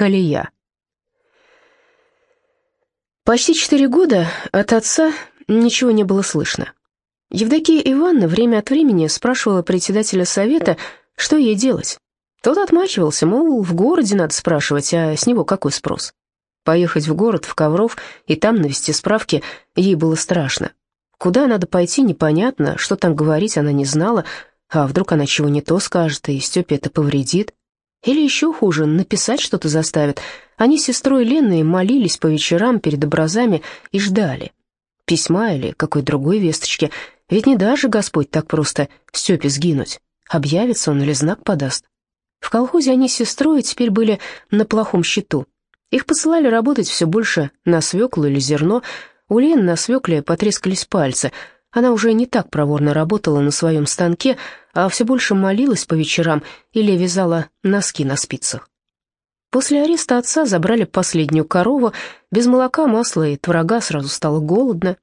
Колея. Почти четыре года от отца ничего не было слышно. Евдокия Ивановна время от времени спрашивала председателя совета, что ей делать. Тот отмахивался, мол, в городе надо спрашивать, а с него какой спрос? Поехать в город, в Ковров, и там навести справки ей было страшно. Куда надо пойти, непонятно, что там говорить она не знала, а вдруг она чего не то скажет, и Степе это повредит. Или еще хуже, написать что-то заставит. Они с сестрой Леной молились по вечерам перед образами и ждали. Письма или какой другой весточки. Ведь не даже Господь так просто Степе сгинуть. Объявится он или знак подаст. В колхозе они с сестрой теперь были на плохом счету. Их посылали работать все больше на свеклу или зерно. У Лены на свекле потрескались пальцы — она уже не так проворно работала на своем станке, а все больше молилась по вечерам или вязала носки на спицах. После ареста отца забрали последнюю корову, без молока, масла и творога сразу стало голодно.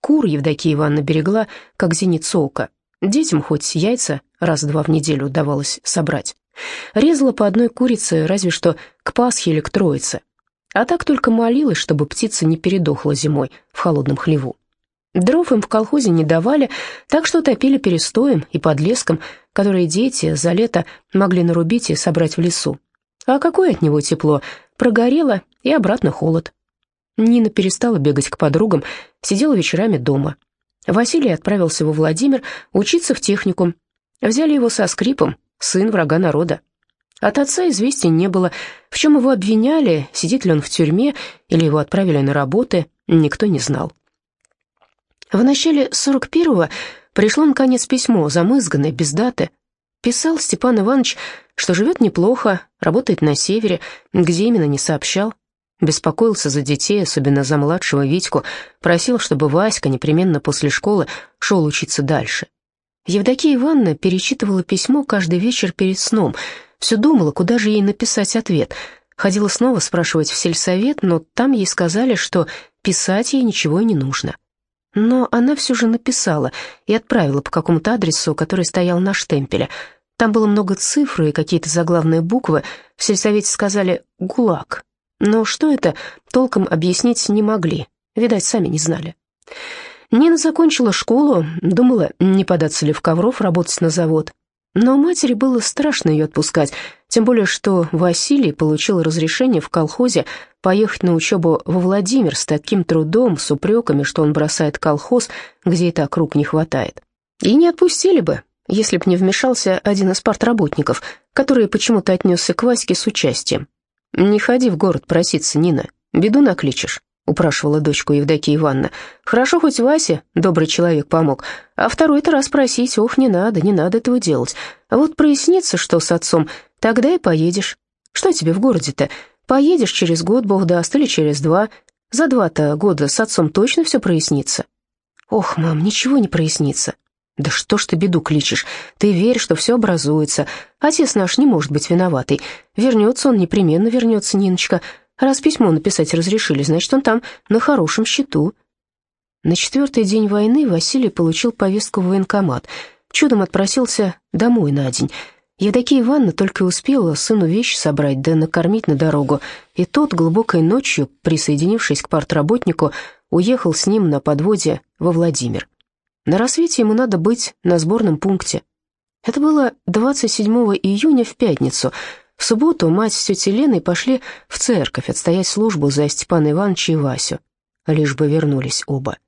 Кур Евдокия Ивановна берегла, как зеница ока. Детям хоть яйца раз-два в неделю удавалось собрать. Резала по одной курице разве что к Пасхе или к Троице. А так только молилась, чтобы птица не передохла зимой в холодном хлеву. Дров им в колхозе не давали, так что топили перестоем и подлеском, которые дети за лето могли нарубить и собрать в лесу. А какое от него тепло? Прогорело и обратно холод. Нина перестала бегать к подругам, сидела вечерами дома. Василий отправился во Владимир учиться в техникум. Взяли его со скрипом, сын врага народа. От отца известий не было, в чем его обвиняли, сидит ли он в тюрьме или его отправили на работы, никто не знал. В начале 41-го пришло, наконец, письмо, замызганное, без даты. Писал Степан Иванович, что живет неплохо, работает на севере, где именно не сообщал. Беспокоился за детей, особенно за младшего Витьку, просил, чтобы Васька непременно после школы шел учиться дальше. Евдокия Ивановна перечитывала письмо каждый вечер перед сном, все думала, куда же ей написать ответ. Ходила снова спрашивать в сельсовет, но там ей сказали, что писать ей ничего и не нужно. Но она все же написала и отправила по какому-то адресу, который стоял на штемпеле. Там было много цифр и какие-то заглавные буквы. В сельсовете сказали «ГУЛАГ». Но что это, толком объяснить не могли. Видать, сами не знали. Нина закончила школу, думала, не податься ли в Ковров работать на завод. Но матери было страшно ее отпускать, тем более что Василий получил разрешение в колхозе поехать на учебу во Владимир с таким трудом, с упреками, что он бросает колхоз, где и так рук не хватает. И не отпустили бы, если б не вмешался один из партработников, который почему-то отнесся к Ваське с участием. «Не ходи в город проситься, Нина, беду накличешь». — упрашивала дочку Евдокия Ивановна. «Хорошо, хоть Вася, добрый человек, помог, а второй-то раз просить, ох, не надо, не надо этого делать. А вот прояснится, что с отцом, тогда и поедешь. Что тебе в городе-то? Поедешь через год, бог даст, или через два. За два-то года с отцом точно все прояснится». «Ох, мам, ничего не прояснится». «Да что ж ты беду кличешь? Ты верь, что все образуется. Отец наш не может быть виноватый. Вернется он, непременно вернется, Ниночка. Раз письмо написать разрешили, значит, он там на хорошем счету. На четвертый день войны Василий получил повестку в военкомат. Чудом отпросился домой на день. Евдокия Ивановна только успела сыну вещи собрать, да накормить на дорогу, и тот глубокой ночью, присоединившись к партработнику, уехал с ним на подводе во Владимир. На рассвете ему надо быть на сборном пункте. Это было 27 июня в пятницу — в субботу мать с тетей Леной пошли в церковь отстоять службу за Степана Ивановича и Васю. Лишь бы вернулись оба.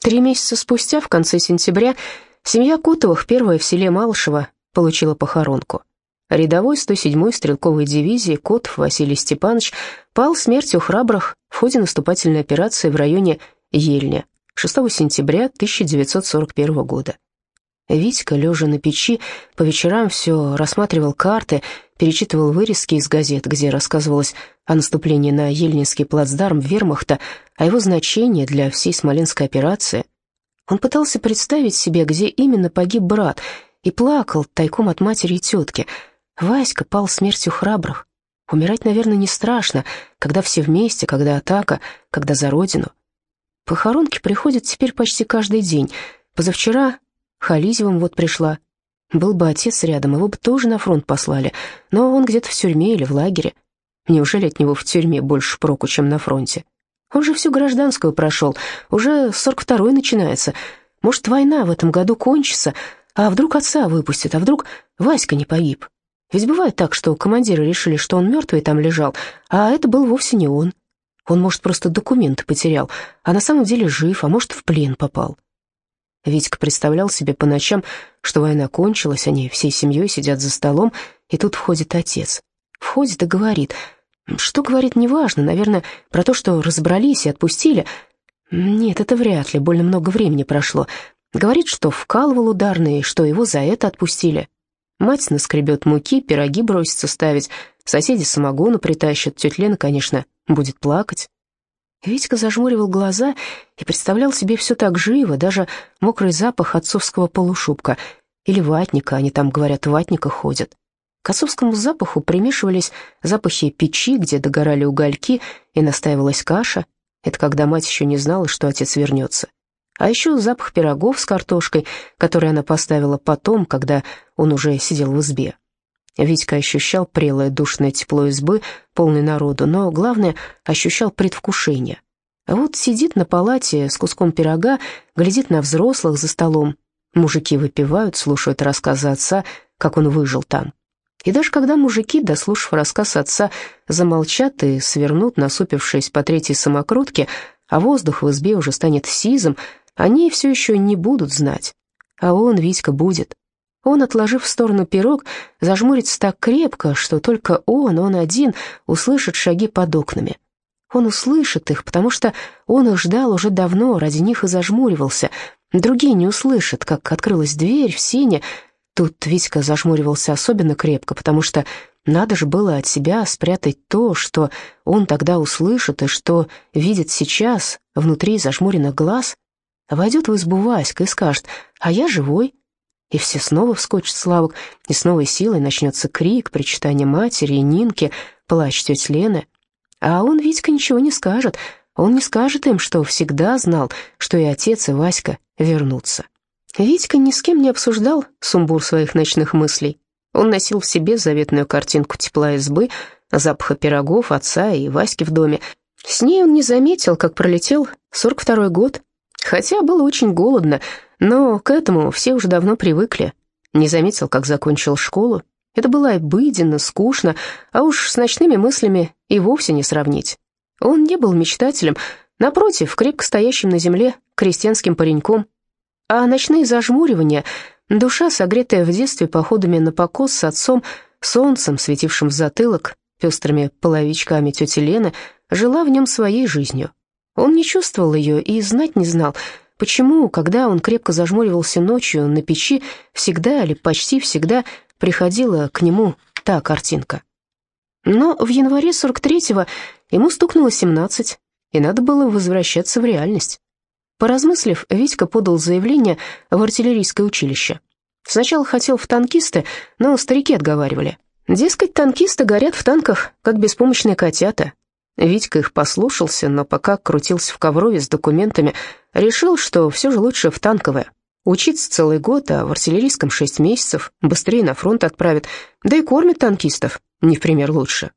Три месяца спустя, в конце сентября, семья Котовых, первая в селе Малышево, получила похоронку. Рядовой 107-й стрелковой дивизии Котов Василий Степанович пал смертью храбрых в ходе наступательной операции в районе Ельня 6 сентября 1941 года. Витька, лежа на печи, по вечерам все рассматривал карты, перечитывал вырезки из газет, где рассказывалось о наступлении на Ельнинский плацдарм вермахта, о его значении для всей Смоленской операции. Он пытался представить себе, где именно погиб брат, и плакал тайком от матери и тетки. Васька пал смертью храбрых. Умирать, наверное, не страшно, когда все вместе, когда атака, когда за родину. Похоронки приходят теперь почти каждый день. Позавчера Хализевым вот пришла. Был бы отец рядом, его бы тоже на фронт послали, но он где-то в тюрьме или в лагере. Неужели от него в тюрьме больше проку, чем на фронте? Он же всю гражданскую прошел, уже 42-й начинается. Может, война в этом году кончится, а вдруг отца выпустят, а вдруг Васька не погиб? Ведь бывает так, что командиры решили, что он мертвый там лежал, а это был вовсе не он. Он, может, просто документы потерял, а на самом деле жив, а может, в плен попал. Витька представлял себе по ночам, что война кончилась, они всей семьей сидят за столом, и тут входит отец. Входит и говорит. Что говорит, неважно, наверное, про то, что разобрались и отпустили. Нет, это вряд ли, больно много времени прошло. Говорит, что вкалывал ударный, что его за это отпустили. Мать наскребет муки, пироги бросится ставить, соседи самогону притащат, тетя Лена, конечно, будет плакать. Витька зажмуривал глаза и представлял себе все так живо, даже мокрый запах отцовского полушубка или ватника, они там, говорят, ватника ходят. К отцовскому запаху примешивались запахи печи, где догорали угольки и настаивалась каша. Это когда мать еще не знала, что отец вернется. А еще запах пирогов с картошкой, который она поставила потом, когда он уже сидел в избе. Витька ощущал прелое душное тепло избы, полной народу, но, главное, ощущал предвкушение. А вот сидит на палате с куском пирога, глядит на взрослых за столом. Мужики выпивают, слушают рассказы отца, как он выжил там. И даже когда мужики, дослушав рассказ отца, замолчат и свернут, насупившись по третьей самокрутке, а воздух в избе уже станет сизым, они все еще не будут знать. А он, Витька, будет. Он, отложив в сторону пирог, зажмурится так крепко, что только он, он один, услышит шаги под окнами. Он услышит их, потому что он их ждал уже давно, ради них и зажмуривался. Другие не услышат, как открылась дверь в сене. Тут Витька зажмуривался особенно крепко, потому что надо же было от себя спрятать то, что он тогда услышит и что видит сейчас внутри зажмуренных глаз. Войдет в избу Васька и скажет «А я живой». И все снова вскочат Славок, и с новой силой начнется крик, причитание матери и Нинки, плач тети Лены. А он, Витька, ничего не скажет. Он не скажет им, что всегда знал, что и отец, и Васька вернутся. Витька ни с кем не обсуждал сумбур своих ночных мыслей. Он носил в себе заветную картинку тепла избы, запаха пирогов, отца и Васьки в доме. С ней он не заметил, как пролетел 42-й год, хотя было очень голодно, но к этому все уже давно привыкли. Не заметил, как закончил школу. Это было обыденно, скучно, а уж с ночными мыслями и вовсе не сравнить. Он не был мечтателем, напротив, крепко стоящим на земле крестьянским пареньком. А ночные зажмуривания, душа, согретая в детстве походами на покос с отцом, солнцем, светившим в затылок, пестрыми половичками тети Лены, жила в нем своей жизнью. Он не чувствовал ее и знать не знал, Почему, когда он крепко зажмуривался ночью на печи, всегда или почти всегда приходила к нему та картинка? Но в январе 43-го ему стукнуло 17, и надо было возвращаться в реальность. Поразмыслив, Витька подал заявление в артиллерийское училище. Сначала хотел в танкисты, но старики отговаривали. Дескать, танкисты горят в танках, как беспомощные котята, Витька их послушался, но пока крутился в коврове с документами, решил, что все же лучше в танковое. Учиться целый год, а в артиллерийском шесть месяцев, быстрее на фронт отправят, да и кормят танкистов, не в пример лучше.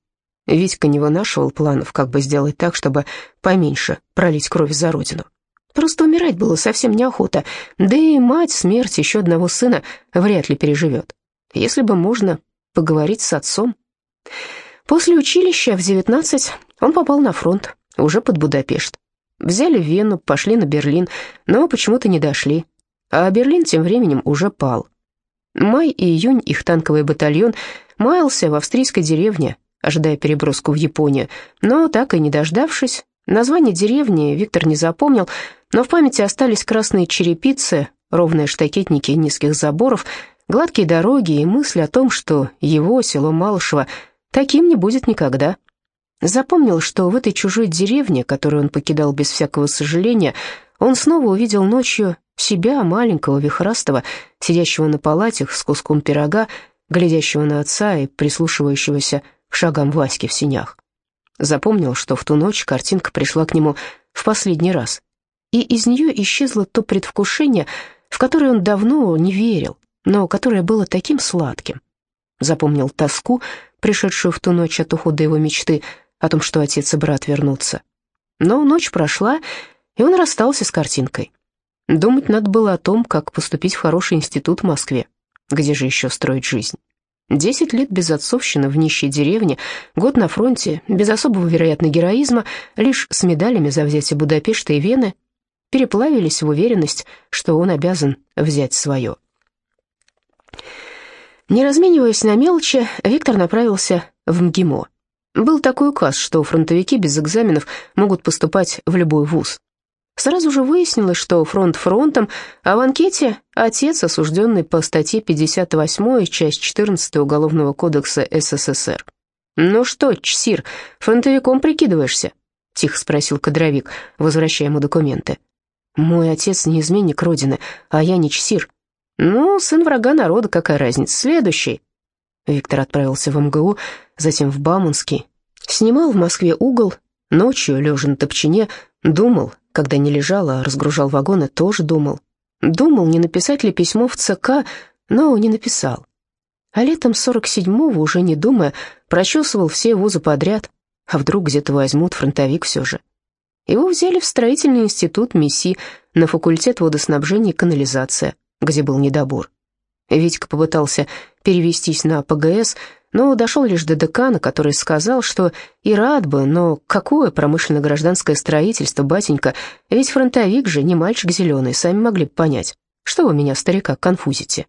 Витька не вынашивал планов, как бы сделать так, чтобы поменьше пролить кровь за родину. Просто умирать было совсем неохота, да и мать смерть еще одного сына вряд ли переживет. Если бы можно поговорить с отцом. После училища в 19 он попал на фронт, уже под Будапешт. Взяли Вену, пошли на Берлин, но почему-то не дошли. А Берлин тем временем уже пал. Май и июнь их танковый батальон маялся в австрийской деревне, ожидая переброску в Японию, но так и не дождавшись, название деревни Виктор не запомнил, но в памяти остались красные черепицы, ровные штакетники низких заборов, гладкие дороги и мысль о том, что его, село Малышево, таким не будет никогда. Запомнил, что в этой чужой деревне, которую он покидал без всякого сожаления, он снова увидел ночью себя, маленького, вихрастого, сидящего на палатях с куском пирога, глядящего на отца и прислушивающегося к шагам Васьки в синях. Запомнил, что в ту ночь картинка пришла к нему в последний раз, и из нее исчезло то предвкушение, в которое он давно не верил, но которое было таким сладким. Запомнил тоску пришедшую в ту ночь от ухода его мечты о том, что отец и брат вернутся. Но ночь прошла, и он расстался с картинкой. Думать надо было о том, как поступить в хороший институт в Москве. Где же еще строить жизнь? Десять лет без отцовщины в нищей деревне, год на фронте, без особого, вероятно, героизма, лишь с медалями за взятие Будапешта и Вены, переплавились в уверенность, что он обязан взять свое. Не размениваясь на мелочи, Виктор направился в МГИМО. Был такой указ, что фронтовики без экзаменов могут поступать в любой вуз. Сразу же выяснилось, что фронт фронтом, а в анкете отец, осужденный по статье 58, часть 14 Уголовного кодекса СССР. «Ну что, Чсир, фронтовиком прикидываешься?» — тихо спросил кадровик, возвращая ему документы. «Мой отец не изменник Родины, а я не Чсир». «Ну, сын врага народа, какая разница? Следующий». Виктор отправился в МГУ, затем в Бауманский. Снимал в Москве угол, ночью, лежа на топчине, думал, когда не лежал, а разгружал вагоны, тоже думал. Думал, не написать ли письмо в ЦК, но не написал. А летом 47-го, уже не думая, прочесывал все вузы подряд. А вдруг где-то возьмут фронтовик все же. Его взяли в строительный институт МИСИ на факультет водоснабжения и канализация, где был недобор. Витька попытался перевестись на ПГС, но дошел лишь до декана, который сказал, что и рад бы, но какое промышленно-гражданское строительство, батенька, ведь фронтовик же не мальчик зеленый, сами могли бы понять. Что вы меня, старика, конфузите?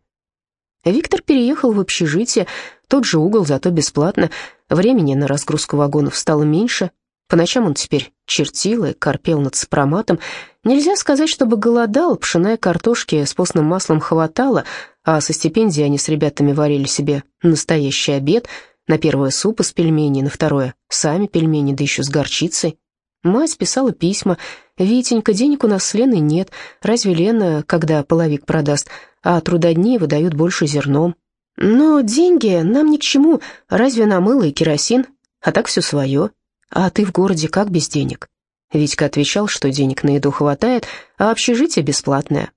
Виктор переехал в общежитие, тот же угол, зато бесплатно. Времени на разгрузку вагонов стало меньше. По ночам он теперь чертил и корпел над сопроматом. Нельзя сказать, чтобы голодал, пшеная картошки с постным маслом хватало, а со стипендии они с ребятами варили себе настоящий обед, на первое суп из пельменей, на второе сами пельмени, да еще с горчицей. Мать писала письма, «Витенька, денег у нас с Леной нет, разве Лена, когда половик продаст, а трудодней выдают больше зерном? Но деньги нам ни к чему, разве на мыло и керосин, а так все свое. А ты в городе как без денег?» Витька отвечал, что денег на еду хватает, а общежитие бесплатное.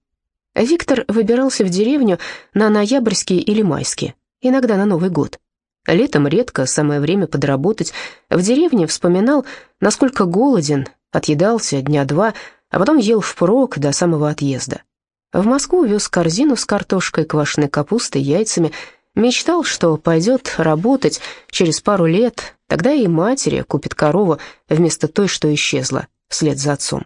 Виктор выбирался в деревню на ноябрьские или майские, иногда на Новый год. Летом редко, самое время подработать. В деревне вспоминал, насколько голоден, отъедался дня два, а потом ел впрок до самого отъезда. В Москву вез корзину с картошкой, квашеной капустой, яйцами. Мечтал, что пойдет работать через пару лет, тогда и матери купит корову вместо той, что исчезла вслед за отцом.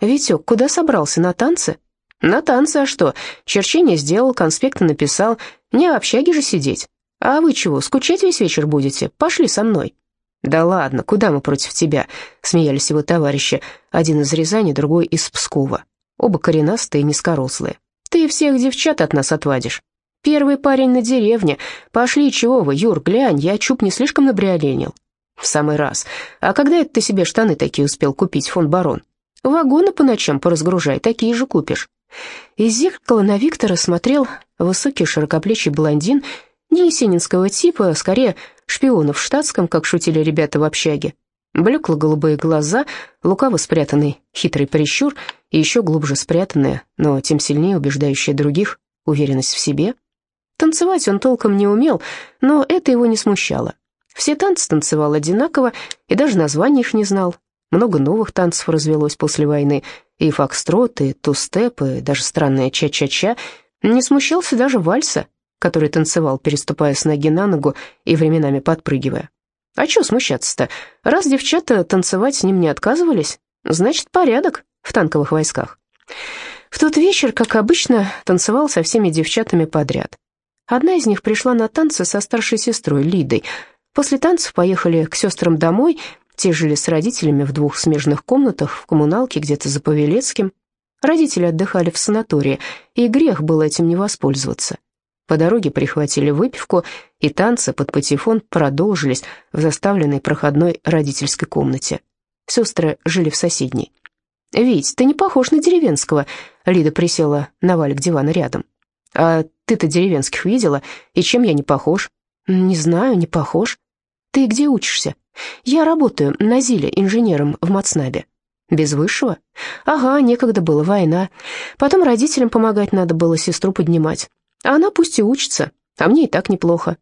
«Витек, куда собрался, на танцы?» На танцы, а что? Черчение сделал, конспекты написал. Не в общаге же сидеть. А вы чего, скучать весь вечер будете? Пошли со мной. Да ладно, куда мы против тебя? Смеялись его товарищи. Один из Рязани, другой из Пскова. Оба коренастые и низкорослые. Ты всех девчат от нас отвадишь. Первый парень на деревне. Пошли, чего вы, Юр, глянь, я чуб не слишком набриоленил. В самый раз. А когда это ты себе штаны такие успел купить, фон барон? Вагоны по ночам поразгружай, такие же купишь. Из зеркала на Виктора смотрел высокий широкоплечий блондин, не есенинского типа, а скорее шпионов в штатском, как шутили ребята в общаге. Блекло-голубые глаза, лукаво спрятанный хитрый прищур и еще глубже спрятанная, но тем сильнее убеждающая других, уверенность в себе. Танцевать он толком не умел, но это его не смущало. Все танцы танцевал одинаково и даже названий их не знал. Много новых танцев развелось после войны, и фокстрот, и тустеп, и даже странная ча-ча-ча. Не смущался даже вальса, который танцевал, переступая с ноги на ногу и временами подпрыгивая. А чё смущаться-то? Раз девчата танцевать с ним не отказывались, значит, порядок в танковых войсках. В тот вечер, как обычно, танцевал со всеми девчатами подряд. Одна из них пришла на танцы со старшей сестрой Лидой. После танцев поехали к сестрам домой, те жили с родителями в двух смежных комнатах в коммуналке где-то за Павелецким. Родители отдыхали в санатории, и грех было этим не воспользоваться. По дороге прихватили выпивку, и танцы под патефон продолжились в заставленной проходной родительской комнате. Сестры жили в соседней. «Вить, ты не похож на деревенского», — Лида присела на валик дивана рядом. «А ты-то деревенских видела, и чем я не похож?» «Не знаю, не похож. Ты где учишься?» Я работаю на Зиле инженером в Мацнабе. Без высшего? Ага, некогда было, война. Потом родителям помогать надо было, сестру поднимать. А она пусть и учится, а мне и так неплохо.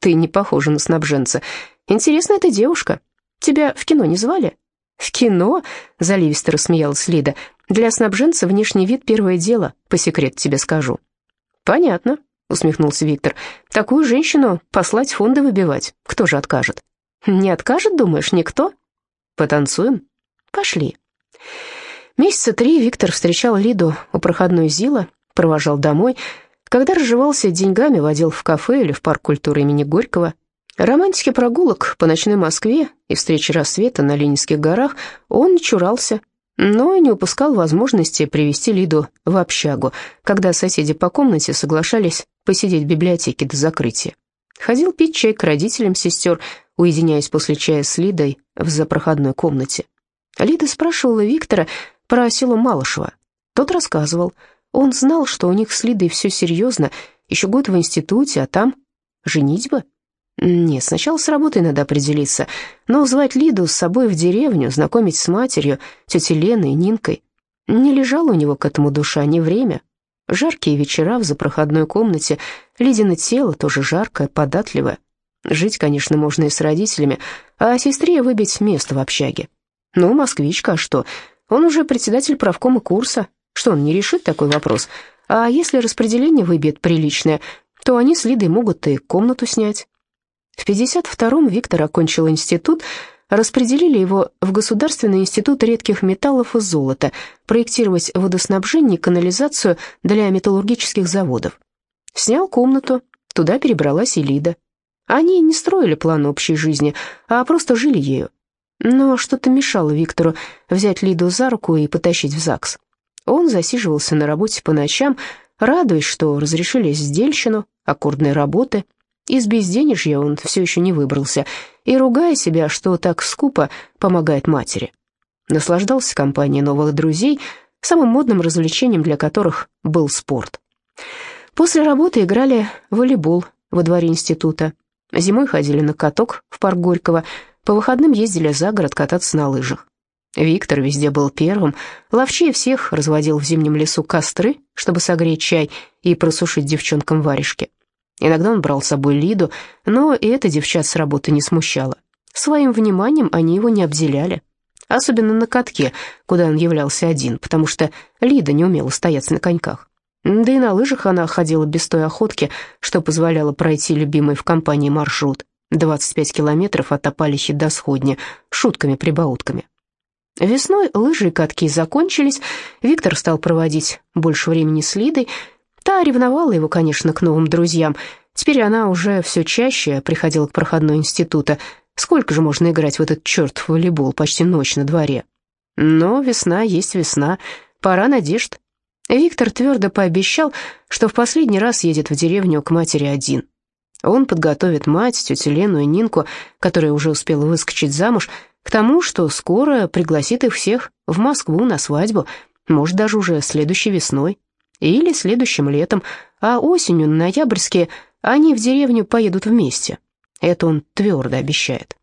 Ты не похожа на снабженца. Интересная ты девушка. Тебя в кино не звали?» «В кино?» — заливисто рассмеялась Лида. «Для снабженца внешний вид — первое дело, по секрету тебе скажу». «Понятно», — усмехнулся Виктор. «Такую женщину послать фонды выбивать. Кто же откажет?» «Не откажет, думаешь, никто?» «Потанцуем?» «Пошли». Месяца три Виктор встречал Лиду у проходной Зила, провожал домой. Когда разживался деньгами, водил в кафе или в парк культуры имени Горького. Романтики прогулок по ночной Москве и встречи рассвета на Ленинских горах он чурался, но не упускал возможности привести Лиду в общагу, когда соседи по комнате соглашались посидеть в библиотеке до закрытия. Ходил пить чай к родителям сестер, уединяясь после чая с Лидой в запроходной комнате. Лида спрашивала Виктора про село Малышево. Тот рассказывал. Он знал, что у них с Лидой все серьезно, еще год в институте, а там женитьба. Нет, сначала с работой надо определиться, но звать Лиду с собой в деревню, знакомить с матерью, тетей Леной Нинкой. Не лежало у него к этому душа, ни время. Жаркие вечера в запроходной комнате, Лидино тело тоже жаркое, податливое. Жить, конечно, можно и с родителями, а сестре выбить место в общаге. Ну, москвичка, а что? Он уже председатель правкома курса. Что, он не решит такой вопрос? А если распределение выбьет приличное, то они с Лидой могут и комнату снять. В 52-м Виктор окончил институт, распределили его в Государственный институт редких металлов и золота, проектировать водоснабжение и канализацию для металлургических заводов. Снял комнату, туда перебралась и Лида. Они не строили план общей жизни, а просто жили ею. Но что-то мешало Виктору взять Лиду за руку и потащить в ЗАГС. Он засиживался на работе по ночам, радуясь, что разрешили сдельщину, аккордные работы. Из безденежья он все еще не выбрался, и ругая себя, что так скупо помогает матери. Наслаждался компанией новых друзей, самым модным развлечением для которых был спорт. После работы играли в волейбол во дворе института. Зимой ходили на каток в парк Горького, по выходным ездили за город кататься на лыжах. Виктор везде был первым, ловчее всех разводил в зимнем лесу костры, чтобы согреть чай и просушить девчонкам варежки. Иногда он брал с собой Лиду, но и это девчат с работы не смущало. Своим вниманием они его не обделяли. Особенно на катке, куда он являлся один, потому что Лида не умела стоять на коньках. Да и на лыжах она ходила без той охотки, что позволяло пройти любимый в компании маршрут. 25 километров от Апалихи до Сходня, шутками-прибаутками. Весной лыжи и катки закончились, Виктор стал проводить больше времени с Лидой. Та ревновала его, конечно, к новым друзьям. Теперь она уже все чаще приходила к проходной института. Сколько же можно играть в этот чертов волейбол, почти ночь на дворе? Но весна есть весна, пора надежд. Виктор твердо пообещал, что в последний раз едет в деревню к матери один. Он подготовит мать, тетю Лену и Нинку, которая уже успела выскочить замуж, к тому, что скоро пригласит их всех в Москву на свадьбу, может, даже уже следующей весной или следующим летом, а осенью, на ноябрьские, они в деревню поедут вместе. Это он твердо обещает.